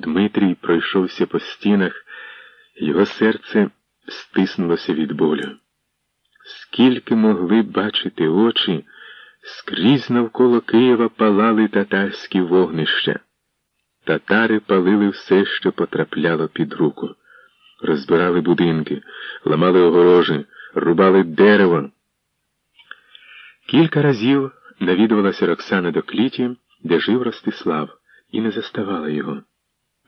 Дмитрій пройшовся по стінах, його серце стиснулося від болю. Скільки могли бачити очі, скрізь навколо Києва палали татарські вогнища. Татари палили все, що потрапляло під руку, розбирали будинки, ламали огорожі, рубали дерево. Кілька разів навідувалася Роксана до кліті, де жив Ростислав, і не заставала його.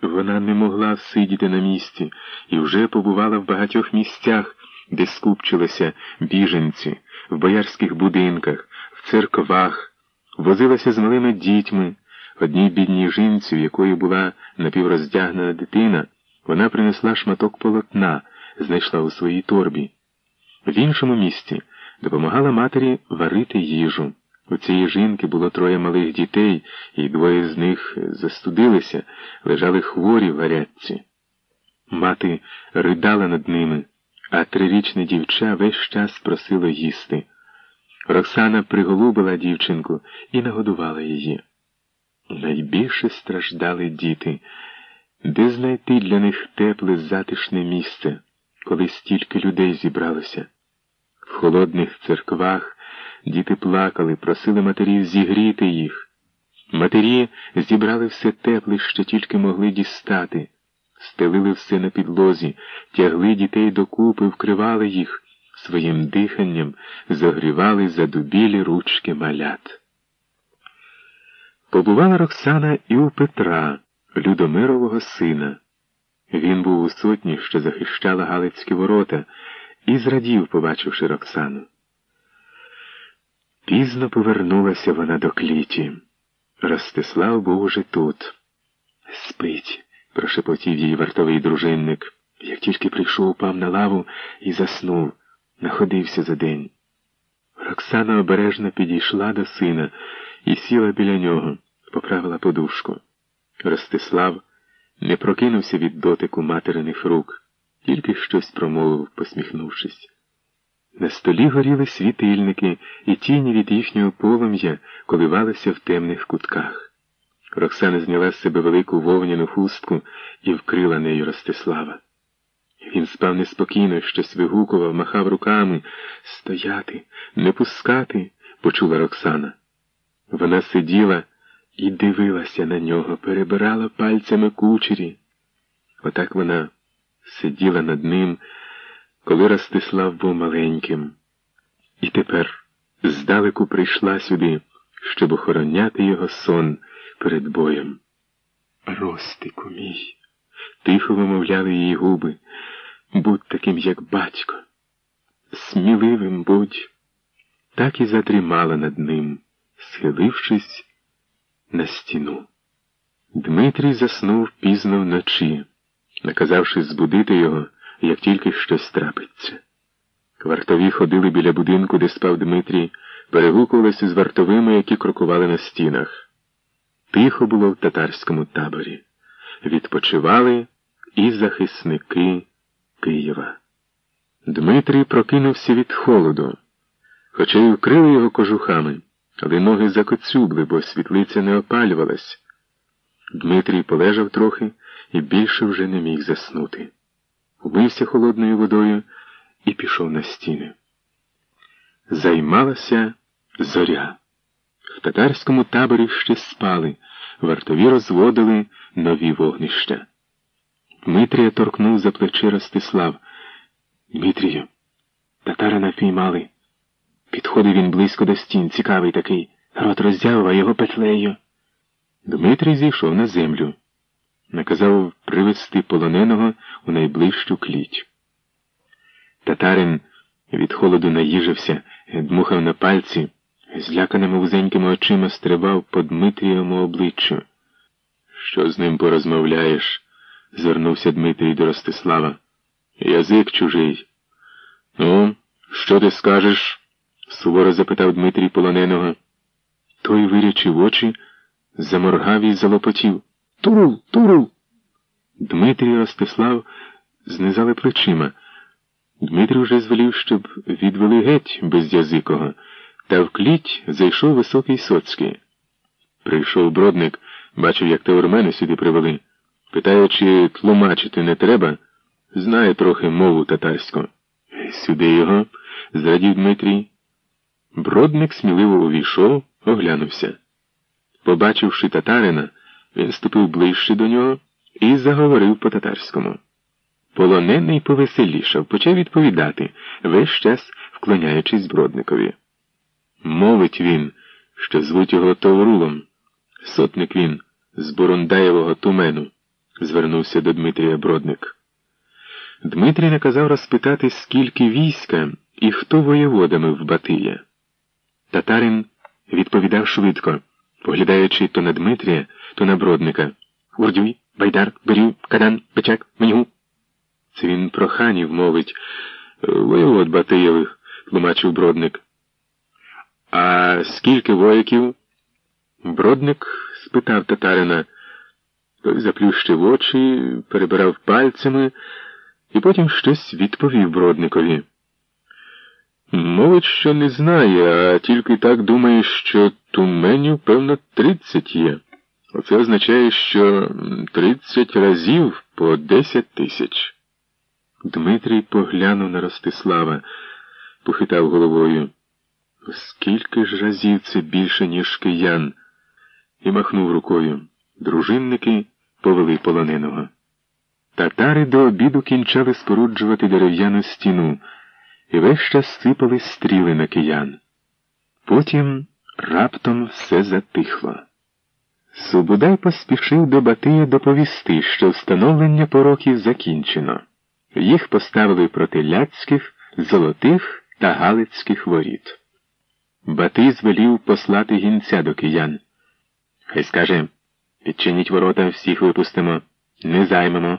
Вона не могла сидіти на місці і вже побувала в багатьох місцях, де скупчилися біженці, в боярських будинках, в церквах, возилася з малими дітьми. Одній бідній жінці, в якої була напівроздягнена дитина, вона принесла шматок полотна, знайшла у своїй торбі. В іншому місці допомагала матері варити їжу. У цієї жінки було троє малих дітей, і двоє з них застудилися, лежали хворі в гарячці. Мати ридала над ними, а трирічне дівча весь час просило їсти. Роксана приголубила дівчинку і нагодувала її. Найбільше страждали діти, де знайти для них тепле затишне місце, коли стільки людей зібралося. В холодних церквах діти плакали, просили матерів зігріти їх. Матері зібрали все тепле, що тільки могли дістати, стелили все на підлозі, тягли дітей докупи, вкривали їх, своїм диханням загрівали задубілі ручки малят. Побувала Роксана і у Петра, Людомирового сина. Він був у сотні, що захищала Галицькі ворота, і зрадів, побачивши Роксану. Пізно повернулася вона до кліті. Ростислав був уже тут. Спить, прошепотів їй вартовий дружинник. Як тільки прийшов, упав на лаву і заснув, находився за день. Роксана обережно підійшла до сина і сіла біля нього, поправила подушку. Ростислав не прокинувся від дотику материних рук, тільки щось промовив, посміхнувшись. На столі горіли світильники, і тіні від їхнього полум'я коливалися в темних кутках. Роксана зняла з себе велику вовняну хустку і вкрила нею Ростислава. Він спав неспокійно, щось вигукував, махав руками. Стояти, не пускати, почула Роксана. Вона сиділа і дивилася на нього, перебирала пальцями кучері. Отак вона сиділа над ним, коли Ростислав був маленьким. І тепер здалеку прийшла сюди, щоб охороняти його сон перед боєм. Ростику мій, тихо вимовляли її губи, будь таким, як батько. Сміливим будь, так і задрімала над ним, схилившись на стіну. Дмитрій заснув пізно вночі, наказавши збудити його, як тільки щось трапиться. Вартові ходили біля будинку, де спав Дмитрій, перегукувалися з вартовими, які крокували на стінах. Тихо було в татарському таборі. Відпочивали і захисники Києва. Дмитрій прокинувся від холоду, хоча й вкрили його кожухами але ноги закоцюбли, бо світлиця не опалювалась. Дмитрій полежав трохи і більше вже не міг заснути. Умився холодною водою і пішов на стіни. Займалася зоря. В татарському таборі ще спали, вартові розводили нові вогнища. Дмитрія торкнув за плече Ростислав. Дмитрію, татари напіймали. Підходив він близько до стін, цікавий такий, рот роззявив, а його петлею. Дмитрій зійшов на землю. Наказав привезти полоненого у найближчу кліть. Татарин від холоду наїжився, дмухав на пальці, зляканими вузенькими очима стрибав по Дмитрієвому обличчю. Що з ним порозмовляєш? звернувся Дмитрій до Ростислава. Язик чужий. Ну, що ти скажеш? суворо запитав Дмитрій полоненого. Той вирячив очі, заморгав і залопотів. Турул, турул. Дмитрій Ростислав знизали плечима. Дмитрій вже звелів, щоб відвели геть безязикого, та в кліть зайшов високий соцький. Прийшов бродник, бачив, як теормени сюди привели. Питає, чи тлумачити не треба, знає трохи мову татарську. Сюди його, зрадів Дмитрій. Бродник сміливо увійшов, оглянувся. Побачивши татарина, він ступив ближче до нього і заговорив по татарському. Полонений повеселішав, почав відповідати, весь час вклоняючись бродникові. Мовить він, що звуть його Товрулом. Сотник він з Бурондаєвого тумену, звернувся до Дмитрія Бродник. Дмитрій наказав розпитати, скільки війська і хто воєводами в Батия. Татарин відповідав швидко, поглядаючи то на Дмитрія, то на Бродника. Урдюй, Байдар, Берю, Кадан, Печак, Меню. Це він про ханів мовить. Воєвод Батиєвих, тлумачив Бродник. А скільки вояків? Бродник спитав татарина. Той заплющив очі, перебирав пальцями і потім щось відповів Бродникові. Мовить, що не знає, а тільки так думає, що туменів, певно, тридцять є. Оце означає, що тридцять разів по десять тисяч. Дмитрій поглянув на Ростислава, похитав головою. Скільки ж разів це більше, ніж киян, і махнув рукою. Дружинники повели полоненого. Татари до обіду кінчали споруджувати дерев'яну стіну і весь час сипали стріли на киян. Потім раптом все затихло. Субудай поспішив до Батия доповісти, що встановлення пороків закінчено. Їх поставили проти ляцьких, золотих та галицьких воріт. Батий звелів послати гінця до киян. Хай скаже, відчиніть ворота, всіх випустимо, не займемо.